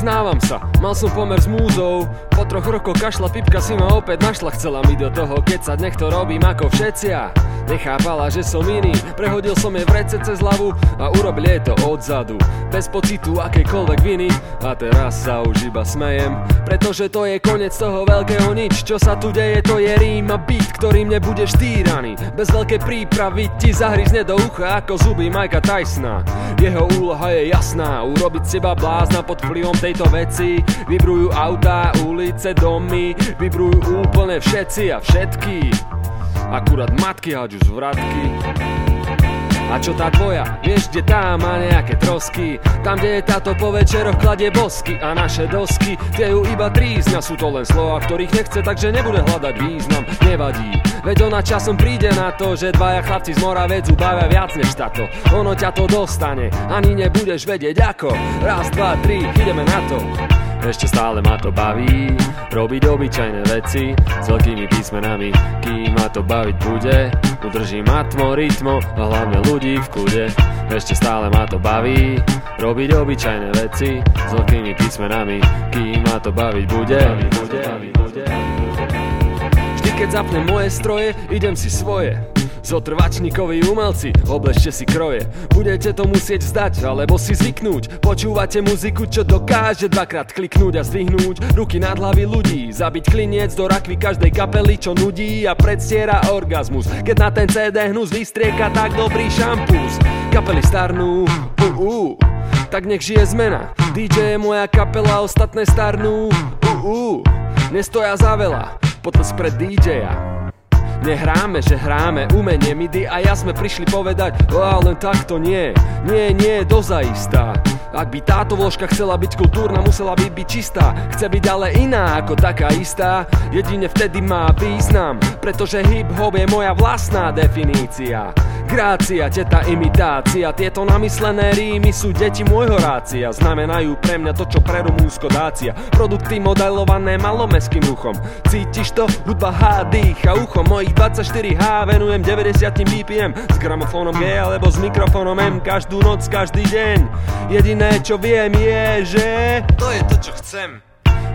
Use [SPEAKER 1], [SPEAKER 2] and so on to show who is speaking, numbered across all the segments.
[SPEAKER 1] priznávam sa, mal som pomer s múzou. Po troch rokoch kašla pipka si ma opäť našla. Chcela mi do toho kecať, nech to robím ako všetci Nechápala, že som iný Prehodil som jej v rece cez hlavu A urobil jej to odzadu. Bez pocitu akékoľvek viny. A teraz sa už iba smejem Pretože to je koniec toho veľkého nič. Čo sa tu deje, to je rím a beat Ktorým nebudeš týraný. Bez veľkej prípravy ti zahryzne do ucha Ako zuby Majka Tysona. Jeho úloha je jasná Urobiť seba blázna pod vplyvom tejto veci. Vybrujú autá, ulice, domy Vybrujú úplne všetci a všetky. Akurát matky hádžu z vratky a čo tá tvoja? Vieš, kde tá má nejaké trosky? Tam, kde je táto po večeroch kladie bosky A naše dosky, tie ju iba trízňa Sú to len slova, ktorých nechce, takže nebude hľadať význam. Nevadí, veď ona časom príde na to Že dvaja chlapci z Moravecu bavia viac než táto. Ono ťa to dostane, ani nebudeš vedieť ako. Raz, dva, tri, ideme na to ešte stále ma to baví Robiť obyčajné veci s veľkými písmenami. Kým ma to baviť bude Udržím atmo, rytmo a hlavne ľudí v kľude Ešte stále ma to baví Robiť obyčajné veci s veľkými písmenami. Kým ma to baviť bude. Vždy keď zapnem moje stroje, idem si svoje Zotrvačníkoví umelci, obležte si kroje. Budete to musieť vzdať, alebo si zvyknúť. Počúvate muziku, čo dokáže dvakrát kliknúť a zdvihnúť. Ruky nad hlavy ľudí, zabiť kliniec do rakvy každej kapely, čo nudí a predstiera orgazmus. Keď na ten CD hnus vystrieka tak dobrý šampús. Kapely starnú, uh, uh, tak nech žije zmena. DJ je moja kapela, ostatné starnú, uh, uh, nestoja za veľa, potles pred DJ-a Nehráme, že hráme umenie midi a ja sme prišli povedať O, len tak to nie, nie, nie, dozaistá. Ak by táto vložka chcela byť kultúrna, musela by byť čistá. Chce byť ale iná ako taká istá. Jedine vtedy má význam Pretože hip-hop je moja vlastná definícia. Grácia, teta imitácia Tieto namyslené rímy sú deti môjho rácia. Znamenajú pre mňa to, čo pre Rumúnsko dácia. Produkty modelované malomeským uchom. Cítiš to? Hudba H dýcha uchom Mojich 24H venujem 90 BPM S gramofónom G alebo s mikrofónom M Každú noc, každý deň. Jediné, čo viem je, že To je to, čo chcem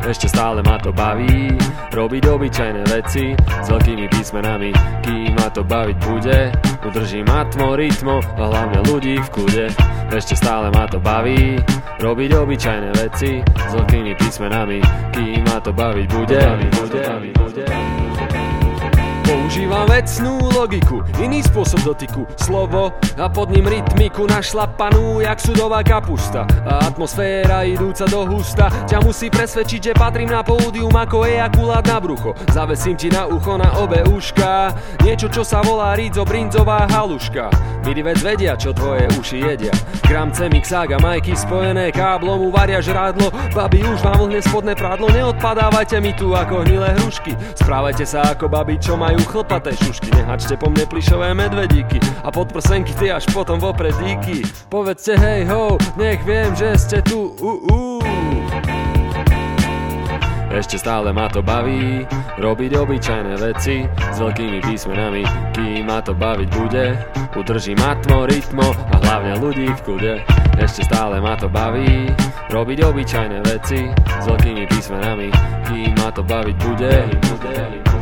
[SPEAKER 1] ešte stále ma to baví Robiť obyčajné veci S veľkými písmenami. Kým ma to baviť bude Udržím atmo, rytmo A hlavne ľudí v kľude Ešte stále ma to baví Robiť obyčajné veci S veľkými písmenami. Kým ma to baviť bude, baviť bude, baviť bude. Používam vecnú logiku, iný spôsob dotyku. Slovo a pod ním rytmiku našlapanú jak sudová kapusta. A atmosféra idúca do husta. Ťa musí presvedčiť, že patrím na pódium ako ejakulát na brucho. Zavesím ti na ucho na obe uška. Niečo čo sa volá Rizo Brinzová haluška. Vec vedia, čo tvoje uši jedia. Gram Cemix, Saga, Majky spojené káblom Uvaria žrádlo, babi už vám vlhne spodné prádlo Neodpadávajte mi tu ako hnilé hrušky. Správajte sa ako babi, čo majú majú chlpaté šušky. Nehačte po mne plišové medvedíky A podprsenky ty až potom vopred díky Povedzte hej ho, nech viem, že ste tu uh, uh. Ešte stále ma to baví Robiť obyčajné veci S veľkými písmenami. Kým ma to baviť bude Udržím atmo, rytmo A hlavne ľudí v kľude Ešte stále ma to baví Robiť obyčajné veci S veľkými písmenami. Kým ma to baviť bude, bude